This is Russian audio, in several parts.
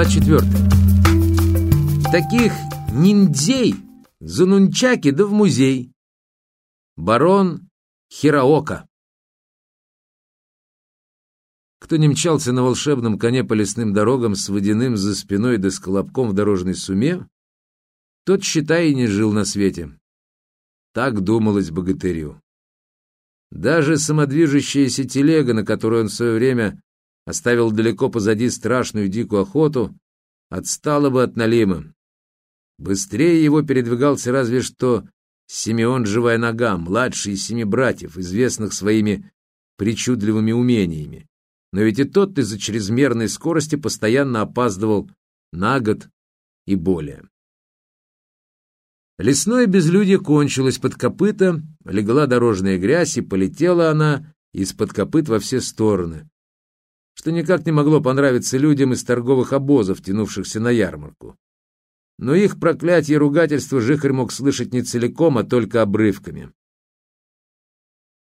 Глава четвертая. Таких ниндзей за нунчаки да в музей. Барон Хираока. Кто не мчался на волшебном коне по лесным дорогам с водяным за спиной да с колобком в дорожной суме, тот, считай, и не жил на свете. Так думалось богатырю. Даже самодвижущаяся телега, на которую он в свое время оставил далеко позади страшную дикую охоту, отстала бы от Налима. Быстрее его передвигался разве что Симеон Живая Нога, младший из семи братьев, известных своими причудливыми умениями. Но ведь и тот из-за чрезмерной скорости постоянно опаздывал на год и более. Лесное безлюдье кончилось под копыта, легла дорожная грязь, и полетела она из-под копыт во все стороны, что никак не могло понравиться людям из торговых обозов, тянувшихся на ярмарку. Но их проклятие и ругательство Жихарь мог слышать не целиком, а только обрывками.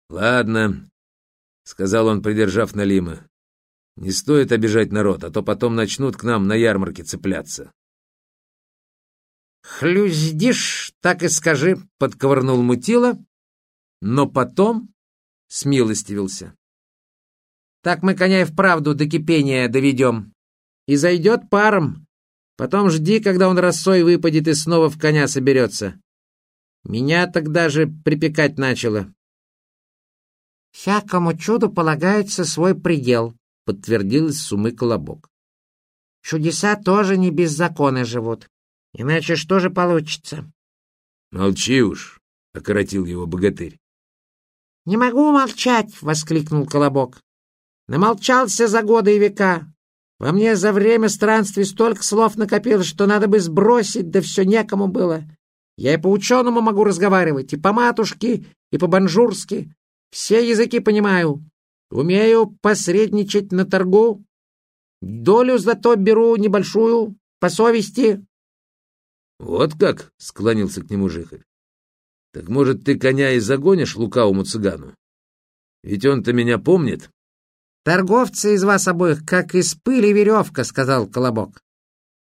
«Ладно», — сказал он, придержав Налима, — «не стоит обижать народ, а то потом начнут к нам на ярмарке цепляться». «Хлюздишь, так и скажи», — подковырнул мутила, но потом смилостивился. «Так мы коня и вправду до кипения доведем. И зайдет паром. Потом жди, когда он росой выпадет и снова в коня соберется. Меня тогда же припекать начало». «Всякому чуду полагается свой предел», — подтвердил из сумы колобок. «Чудеса тоже не без закона живут. Иначе что же получится? — Молчи уж, — окоротил его богатырь. — Не могу молчать, — воскликнул Колобок. — Намолчался за годы и века. Во мне за время странствий столько слов накопилось, что надо бы сбросить, да все некому было. Я и по-ученому могу разговаривать, и по-матушке, и по-банжурски. Все языки понимаю. Умею посредничать на торгу. Долю зато беру небольшую, по совести. «Вот как?» — склонился к нему Жихарь. «Так, может, ты коня и загонишь лукавому цыгану? Ведь он-то меня помнит». «Торговцы из вас обоих, как из пыли веревка», — сказал Колобок.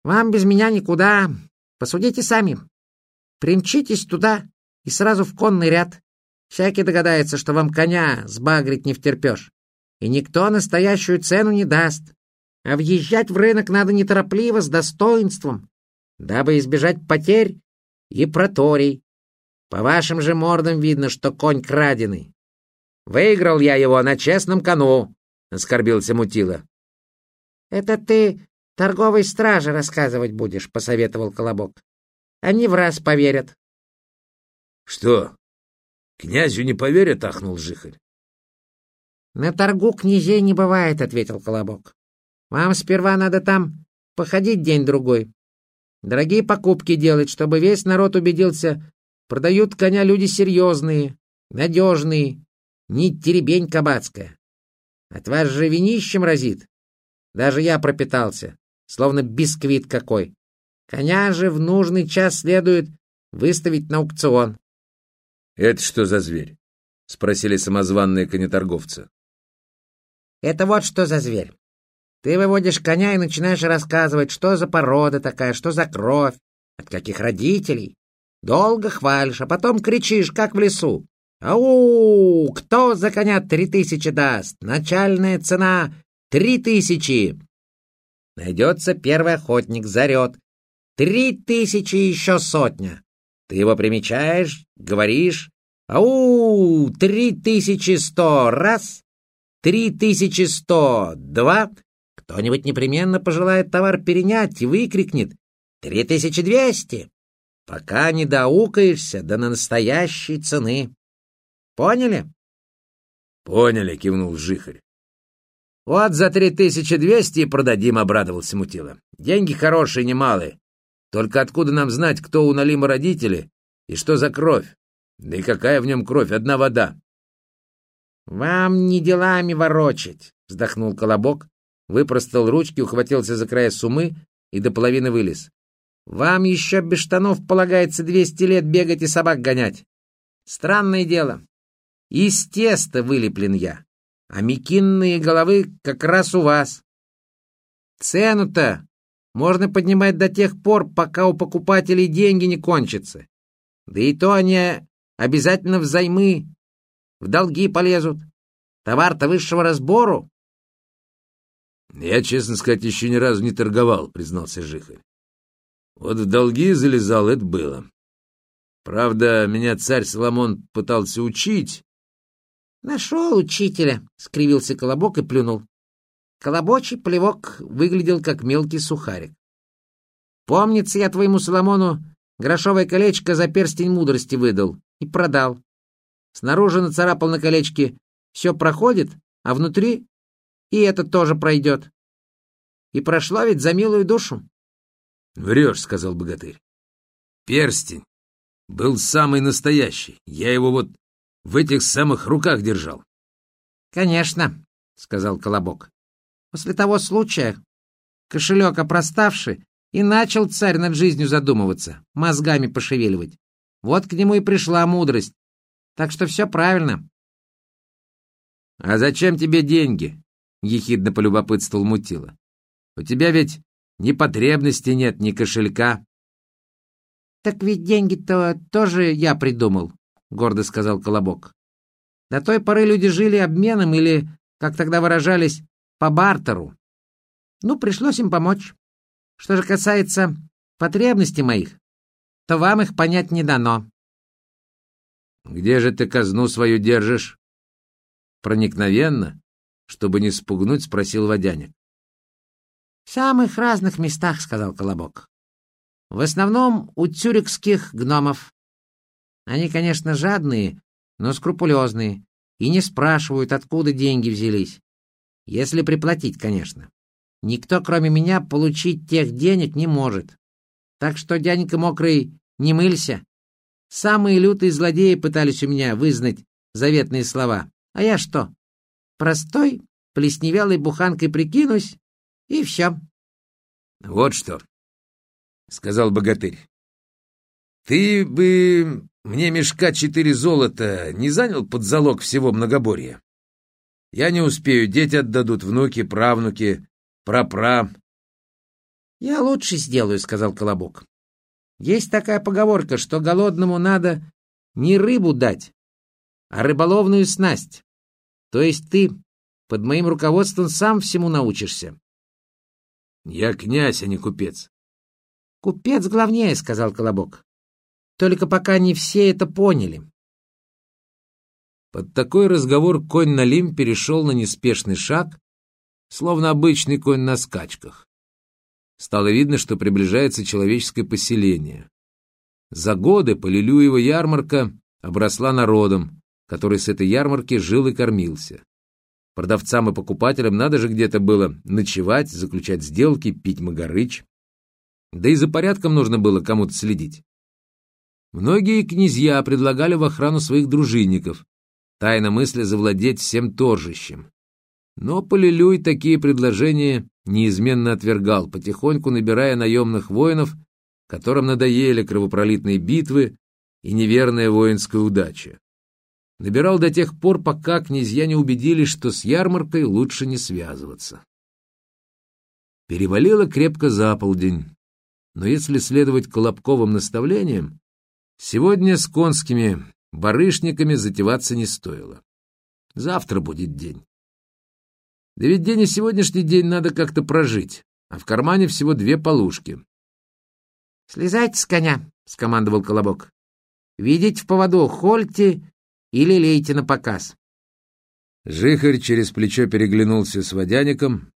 «Вам без меня никуда. Посудите сами. Примчитесь туда и сразу в конный ряд. Всякий догадается, что вам коня сбагрить не втерпешь. И никто настоящую цену не даст. А въезжать в рынок надо неторопливо, с достоинством, дабы избежать потерь и проторий. По вашим же мордам видно, что конь краденый. Выиграл я его на честном кону, — оскорбился Мутила. — Это ты торговой страже рассказывать будешь, — посоветовал Колобок. — Они в раз поверят. — Что, князю не поверят? — ахнул Жихарь. — На торгу князей не бывает, — ответил Колобок. — Вам сперва надо там походить день-другой, Дорогие покупки делать, чтобы весь народ убедился, продают коня люди серьезные, надежные, не теребень кабацкая. От вас же винищем разит. Даже я пропитался, словно бисквит какой. Коня же в нужный час следует выставить на аукцион. — Это что за зверь? — спросили самозванные конеторговцы. — Это вот что за зверь. Ты выводишь коня и начинаешь рассказывать, что за порода такая, что за кровь, от каких родителей. Долго хвалишь, а потом кричишь, как в лесу. «Ау! Кто за коня три тысячи даст? Начальная цена — три тысячи!» Найдется первый охотник, зарет. «Три тысячи еще сотня!» Ты его примечаешь, говоришь «Ау! Три тысячи сто! Раз! Три тысячи сто! Два! Кто-нибудь непременно пожелает товар перенять и выкрикнет «Три тысячи двести!» Пока не доукаешься до настоящей цены. Поняли? — Поняли, — кивнул Жихарь. — Вот за три тысячи двести и продадим, — обрадовался Мутила. — Деньги хорошие, немалые. Только откуда нам знать, кто у Налима родители и что за кровь? Да и какая в нем кровь? Одна вода. — Вам не делами ворочать, — вздохнул Колобок, выпростал ручки, ухватился за края сумы и до половины вылез. «Вам еще без штанов полагается двести лет бегать и собак гонять. Странное дело. Из теста вылеплен я, а мекинные головы как раз у вас. Цену-то можно поднимать до тех пор, пока у покупателей деньги не кончатся. Да и то они обязательно взаймы, в долги полезут. Товар-то высшего разбору. Я, честно сказать, еще ни разу не торговал, признался Жихарь. Вот в долги залезал, это было. Правда, меня царь Соломон пытался учить. Нашел учителя, скривился Колобок и плюнул. Колобочий плевок выглядел как мелкий сухарик. Помнится, я твоему Соломону грошовое колечко за перстень мудрости выдал и продал. Снаружи нацарапал на колечке «все проходит», а внутри и это тоже пройдет. И прошло ведь за милую душу. — Врешь, — сказал богатырь. — Перстень был самый настоящий. Я его вот в этих самых руках держал. — Конечно, — сказал Колобок. После того случая кошелек опроставший, и начал царь над жизнью задумываться, мозгами пошевеливать. Вот к нему и пришла мудрость. Так что все правильно. — А зачем тебе деньги? — ехидно полюбопытствовал Мутила. — У тебя ведь ни потребности нет, ни кошелька. — Так ведь деньги-то тоже я придумал, — гордо сказал Колобок. До той поры люди жили обменом или, как тогда выражались, по бартеру. Ну, пришлось им помочь. Что же касается потребностей моих, то вам их понять не дано. — Где же ты казну свою держишь? — Проникновенно, чтобы не спугнуть, спросил водяник. — В самых разных местах, — сказал Колобок. — В основном у тюрикских гномов. Они, конечно, жадные, но скрупулезные и не спрашивают, откуда деньги взялись. Если приплатить, конечно. Никто, кроме меня, получить тех денег не может. Так что, дяденька мокрый, не мылься. Самые лютые злодеи пытались у меня вызнать заветные слова. А я что? Простой, плесневелой буханкой прикинусь, и все. — Вот что, — сказал богатырь. — Ты бы мне мешка четыре золота не занял под залог всего многоборья? Я не успею, дети отдадут, внуки, правнуки, прапра. — Я лучше сделаю, — сказал Колобок. — Есть такая поговорка, что голодному надо не рыбу дать, а рыболовную снасть. То есть ты под моим руководством сам всему научишься. — Я князь, а не купец. — Купец главнее, — сказал Колобок. — Только пока не все это поняли. Под такой разговор конь Налим перешел на неспешный шаг, словно обычный конь на скачках. Стало видно, что приближается человеческое поселение. За годы Полилюева ярмарка обросла народом, который с этой ярмарки жил и кормился. Продавцам и покупателям надо же где-то было ночевать, заключать сделки, пить магарыч. Да и за порядком нужно было кому-то следить. Многие князья предлагали в охрану своих дружинников, тайно мысля завладеть всем торжищем. Но Полилюй такие предложения неизменно отвергал, потихоньку набирая наемных воинов, которым надоели кровопролитные битвы и неверная воинская удача. Набирал до тех пор, пока князья не убедились, что с ярмаркой лучше не связываться. Перевалило крепко за полдень, но если следовать Колобковым наставлениям, сегодня с конскими барышниками затеваться не стоило. Завтра будет день. Да ведь день и сегодняшний день надо как-то прожить, а в кармане всего две полушки. — Слезайте с коня, — скомандовал Колобок. — Видеть в поводу хольте или лейте на показ. Жихарь через плечо переглянулся с водяником.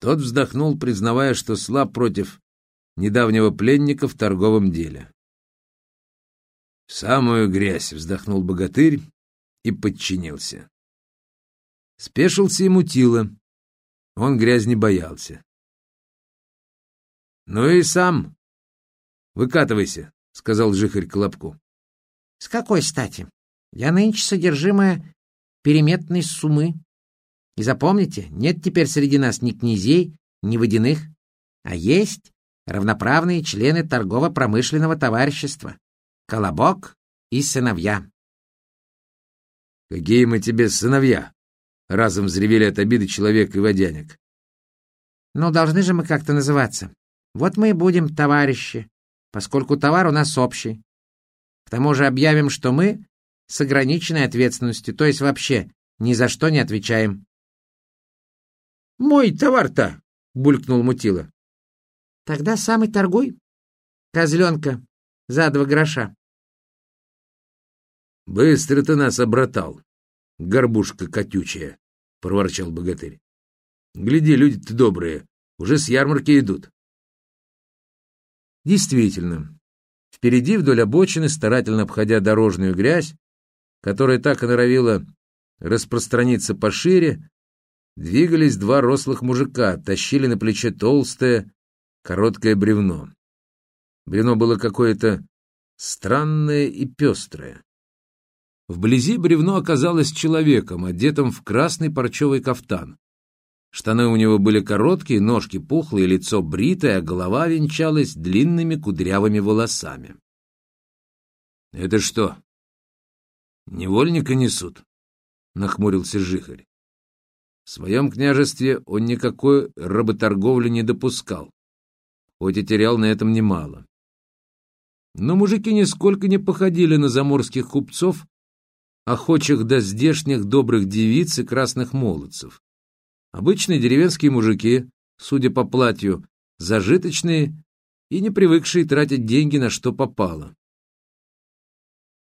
Тот вздохнул, признавая, что слаб против недавнего пленника в торговом деле. — В самую грязь! — вздохнул богатырь и подчинился. Спешился и мутило. Он грязь не боялся. — Ну и сам выкатывайся, — сказал Жихарь Колобку. — С какой стати? Я нынче содержимое переметной суммы. И запомните, нет теперь среди нас ни князей, ни водяных, а есть равноправные члены торгово-промышленного товарищества, Колобок и сыновья. — Какие мы тебе сыновья? — разом взревели от обиды человек и водяник. «Ну, должны же мы как-то называться. Вот мы и будем товарищи, поскольку товар у нас общий. К тому же объявим, что мы с ограниченной ответственностью, то есть вообще ни за что не отвечаем. «Мой товар-то!» — булькнул Мутила. «Тогда сам и торгуй, козленка, за два гроша». «Быстро ты нас обратал, горбушка котючая!» — проворчал богатырь. «Гляди, люди-то добрые, уже с ярмарки идут». Действительно, впереди вдоль обочины, старательно обходя дорожную грязь, которая так и норовила распространиться пошире, двигались два рослых мужика, тащили на плече толстое, короткое бревно. Бревно было какое-то странное и пестрое. Вблизи бревно оказалось человеком, одетым в красный парчевый кафтан. Штаны у него были короткие, ножки пухлые, лицо бритое, а голова венчалась длинными кудрявыми волосами. — Это что, невольника несут? — нахмурился Жихарь. В своем княжестве он никакой работорговли не допускал, хоть и терял на этом немало. Но мужики нисколько не походили на заморских купцов, охочих до здешних добрых девиц и красных молодцев. Обычные деревенские мужики, судя по платью, зажиточные и не привыкшие тратить деньги на что попало.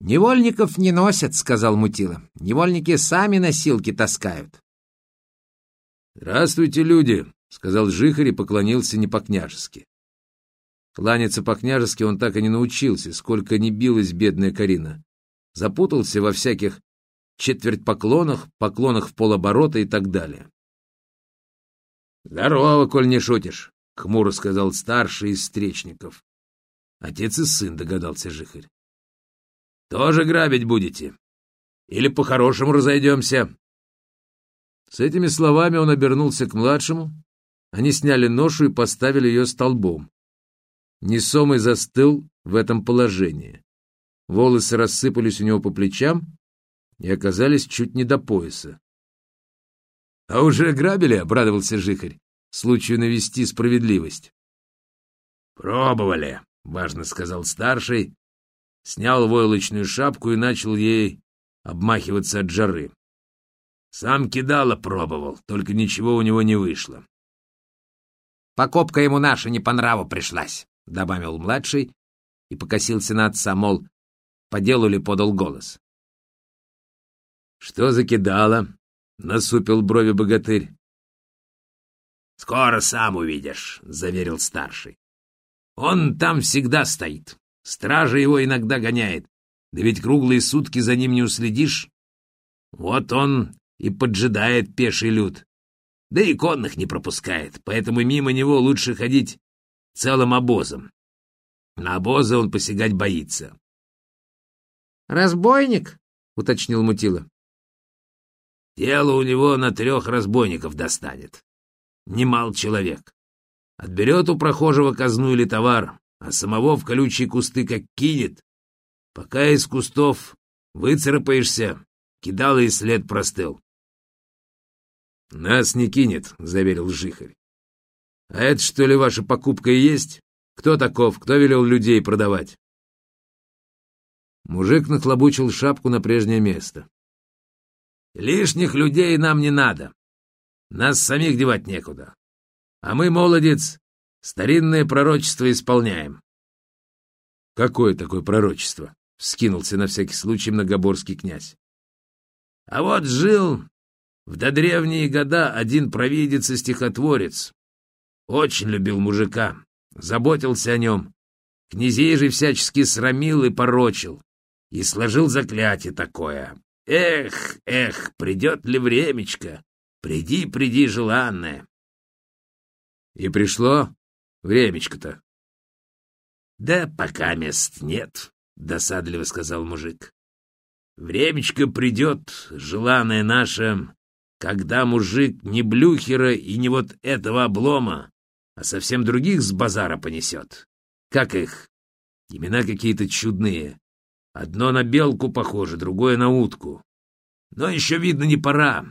«Невольников не носят», — сказал Мутила. «Невольники сами носилки таскают». «Здравствуйте, люди», — сказал Жихарь и поклонился не по-княжески. Кланяться по-княжески он так и не научился, сколько не билась бедная Карина. Запутался во всяких четверть поклонах, поклонах в полоборота и так далее. «Здорово, коль не шутишь», — хмуро сказал старший из встречников. Отец и сын, догадался Жихарь. «Тоже грабить будете? Или по-хорошему разойдемся?» С этими словами он обернулся к младшему. Они сняли ношу и поставили ее столбом. Несомый застыл в этом положении. Волосы рассыпались у него по плечам и оказались чуть не до пояса. — А уже грабили? — обрадовался Жихарь. — Случаю навести справедливость. — Пробовали, — важно сказал старший, снял войлочную шапку и начал ей обмахиваться от жары. Сам кидало пробовал, только ничего у него не вышло. — Покупка ему наша не по нраву пришлась, — добавил младший и покосился на отца, мол, по делу ли подал голос. — Что за кидало? насупил брови богатырь. «Скоро сам увидишь», — заверил старший. «Он там всегда стоит. Стража его иногда гоняет. Да ведь круглые сутки за ним не уследишь. Вот он и поджидает пеший люд. Да и конных не пропускает, поэтому мимо него лучше ходить целым обозом. На обозы он посягать боится». «Разбойник?» — уточнил Мутила. Тело у него на трех разбойников достанет. Немал человек. Отберет у прохожего казну или товар, а самого в колючие кусты как кинет. Пока из кустов выцарапаешься, кидал и след простыл. «Нас не кинет», — заверил Жихарь. «А это, что ли, ваша покупка и есть? Кто таков? Кто велел людей продавать?» Мужик нахлобучил шапку на прежнее место. Лишних людей нам не надо. Нас самих девать некуда. А мы, молодец, старинное пророчество исполняем. Какое такое пророчество? Вскинулся на всякий случай многоборский князь. А вот жил в додревние года один провидец и стихотворец. Очень любил мужика, заботился о нем. Князей же всячески срамил и порочил. И сложил заклятие такое. Эх, эх, придет ли времечко? Приди, приди, желанное. И пришло времечко-то. Да пока мест нет, досадливо сказал мужик. Времечко придет, желанное наше, когда мужик не блюхера и не вот этого облома, а совсем других с базара понесет. Как их? Имена какие-то чудные. Одно на белку похоже, другое на утку. Но еще, видно, не пора.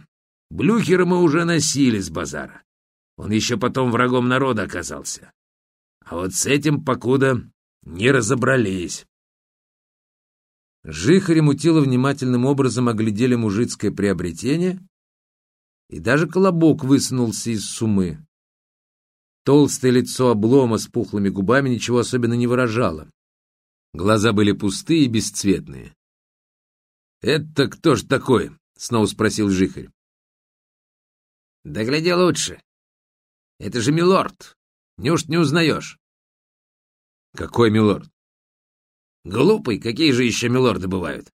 Блюхера мы уже носили с базара. Он еще потом врагом народа оказался. А вот с этим покуда не разобрались. Жихарь и Мутила внимательным образом оглядели мужицкое приобретение, и даже колобок высунулся из сумы. Толстое лицо облома с пухлыми губами ничего особенно не выражало. Глаза были пустые и бесцветные. «Это кто ж такой?» — снова спросил Жихарь. «Да гляди лучше. Это же милорд. Неужто не узнаешь?» «Какой милорд?» «Глупый. Какие же еще милорды бывают?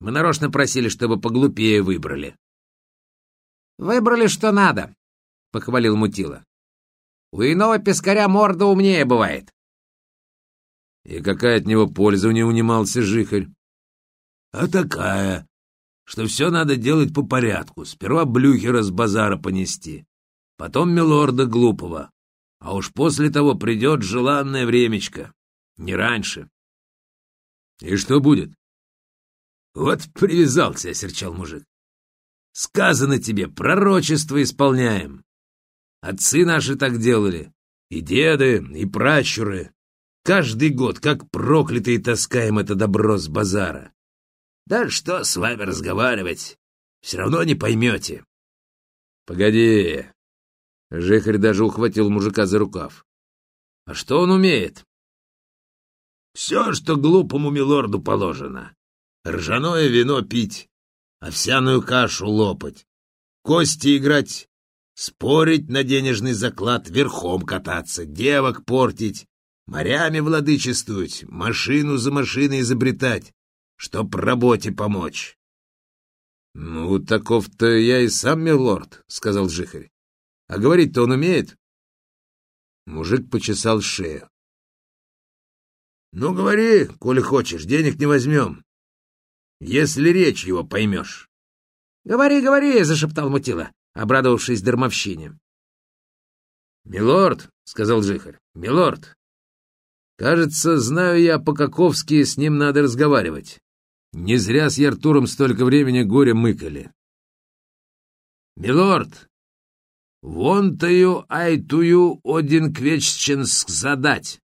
Мы нарочно просили, чтобы поглупее выбрали». «Выбрали, что надо», — похвалил Мутила. «У иного пескаря морда умнее бывает». «И какая от него польза?» — не унимался Жихарь. «А такая, что все надо делать по порядку. Сперва блюхера с базара понести, потом милорда глупого, а уж после того придет желанное времечко. Не раньше». «И что будет?» «Вот привязался», — осерчал мужик. Сказано тебе, пророчество исполняем. Отцы наши так делали, и деды, и пращуры. Каждый год, как проклятые, таскаем это добро с базара. Да что с вами разговаривать, все равно не поймете. Погоди. Жихарь даже ухватил мужика за рукав. А что он умеет? Все, что глупому милорду положено. Ржаное вино пить, овсяную кашу лопать, кости играть, спорить на денежный заклад, верхом кататься, девок портить, морями владычествовать, машину за машиной изобретать, чтоб работе помочь. — Ну, таков-то я и сам милорд, — сказал Жихарь. — А говорить-то он умеет? Мужик почесал шею. — Ну, говори, коли хочешь, денег не возьмем если речь его поймешь. — Говори, говори, — зашептал Мутила, обрадовавшись дармовщине. — Милорд, — сказал Жихарь, — милорд, кажется, знаю я, по-каковски с ним надо разговаривать. Не зря с Яртуром столько времени горе мыкали. — Милорд, вон-тою айтую один квечченск задать.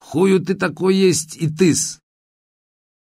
Хую ты такой есть и тыс.